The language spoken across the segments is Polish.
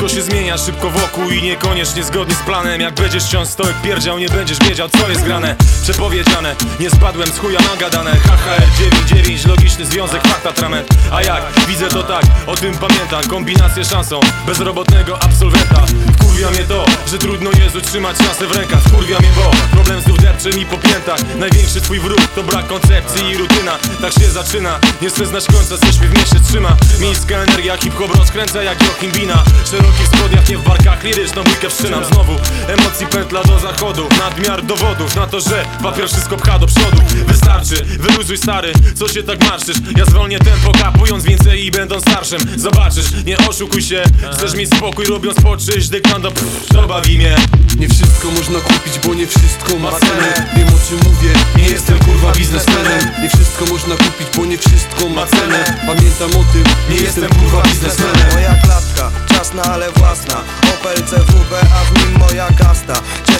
Wszystko się zmienia szybko wokół i niekoniecznie zgodnie z planem. Jak będziesz wciąż stołek pierdział, nie będziesz wiedział co jest grane. Przepowiedziane, nie spadłem z chuja nagadane HHR 99, logiczny związek, fakta trament A jak? Widzę to tak, o tym pamiętam Kombinację szansą, bezrobotnego absolwenta. Kurwia mnie to, że trudno jest utrzymać szansę w rękach. Kurwia mnie, bo problem znów depcze mi po piętach. Największy twój wróg to brak koncepcji i rutyna. Tak się zaczyna, nie chcę znać końca, coś mnie w mieście trzyma. Miejska energia, hip-hop rozkręca jak Joachim Bina Szerokich spodniach, nie w barkach, liryczną bójkę wszczynam znowu. Emocji pętla do zachodu, nadmiar dowodów Na to, że papier wszystko pcha do przodu. Wystarczy, wyluzuj stary, co się tak marszysz Ja zwolnię tempo, kapując więcej i będąc starszym. Zobaczysz, nie oszukuj się, chcesz mieć spokój robiąc po czyś Dyktando, pff, to bawi mnie. Nie wszystko można kupić, bo nie wszystko ma cenę. Wiem o czym mówię, nie jestem kurwa biznesmenem. Nie wszystko można kupić, bo nie wszystko ma cenę. Pamiętam o tym, nie jestem kurwa biznesmenem. Moja klatka, czasna, ale własna. Opel CWB, a w nim moja kasta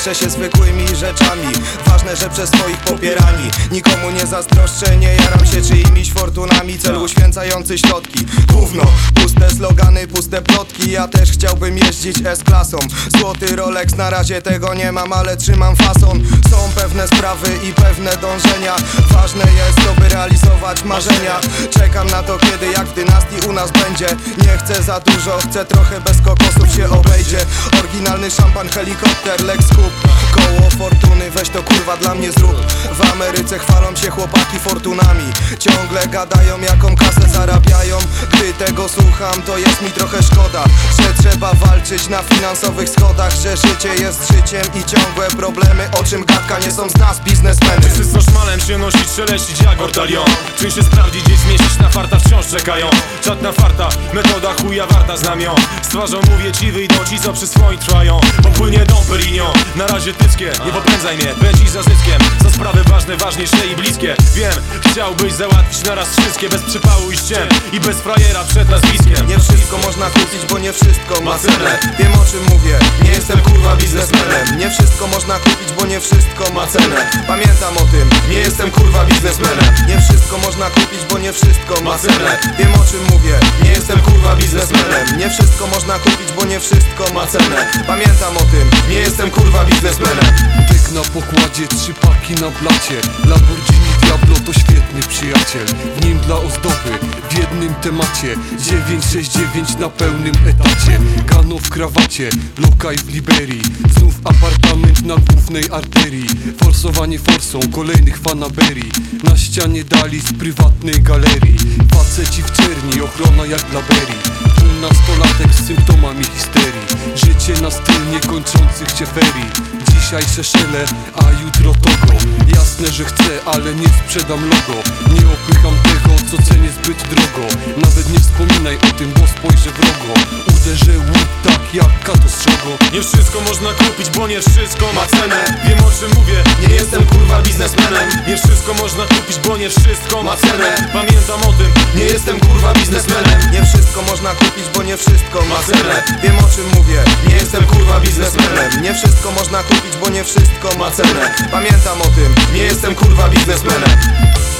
Cieszę się zwykłymi rzeczami. Ważne, że przez swoich popierani Nikomu nie zazdroszczę, nie jaram się czyimiś fortunami. Cel uświęcający środki. Gówno, puste slogany, puste plotki. Ja też chciałbym jeździć S-klasą. Złoty Rolex, na razie tego nie mam, ale trzymam fason. Są pewne sprawy i pewne dążenia. Ważne jest to, by realizować marzenia. Czekam na to, kiedy jak w dynastii u nas będzie. Nie chcę za dużo, chcę trochę bez kokosów się obejdzie. Oryginalny szampan, helikopter, Lex Coupe Koło fortuny, weź to kurwa dla mnie zrób. W Ameryce chwalą się chłopaki fortunami. Ciągle gadają jaką kasę zarabiają. Gdy tego słucham, to jest mi trochę szkoda Że trzeba walczyć na finansowych schodach Że życie jest życiem i ciągłe problemy O czym gadka nie są z nas biznesmeny. Wszyscy z szmalem się nosić, szeleścić jak ortalion Czym się sprawdzić, gdzieś zmieścić na farta wciąż czekają? Czat na farta, metoda chuja warta znam ją. Z twarzą mówię ci wyjdą ci co przy swoim trwają. Popłynie Dom Perignon, na razie tyckie Nie popędzaj mnie, pędzi za zyskiem. Za sprawy ważne, ważniejsze i bliskie. Wiem, chciałbyś załatwić naraz wszystkie Bez przypału i ściem. I bez frajera przed nazwiskiem. Nie wszystko można kupić, bo nie wszystko ma cenę. Wiem o czym mówię, nie jestem kurwa biznesmenem. Nie wszystko można kupić, bo nie wszystko ma cenę. Pamiętam o tym, nie jestem kurwa biznesmenem. Nie wszystko można kupić, bo nie wszystko ma cenę. Wiem o czym mówię, nie jestem kurwa biznesmenem. Nie wszystko można kupić, bo nie wszystko ma cenę. Pamiętam o tym, nie jestem kurwa biznesmenem Businessman. Na pokładzie, trzy paki na blacie. Lamborghini Diablo to świetny przyjaciel. W nim dla ozdoby, w jednym temacie. 969 na pełnym etacie. Gano w krawacie, lokaj w Liberii. Znów apartament na głównej arterii. Forsowanie forsą kolejnych fanaberii. Na ścianie dali z prywatnej galerii. Faceci w czerni, ochrona jak dla Berry. Nastolatek z symptomami histerii. Życie na styl niekończących się ferii. Dzisiaj Szeszele, a jutro Togo Jasne, że chcę, ale nie sprzedam logo. Nie opycham tego, co cenię zbyt drogo. Nawet nie wspominaj o tym, bo spojrzę wrogo. Uderzę łód tak jak kato strzogo Nie wszystko można kupić, bo nie wszystko ma cenę. Wiem o czym mówię, nie jestem kurwa wszystko można kupić, bo nie wszystko ma cenę. Pamiętam o tym, nie jestem kurwa biznesmenem. Nie wszystko można kupić, bo nie wszystko ma cenę. Wiem o czym mówię, nie jestem kurwa biznesmenem. Nie wszystko można kupić, bo nie wszystko ma cenę. Pamiętam o tym, nie jestem kurwa biznesmenem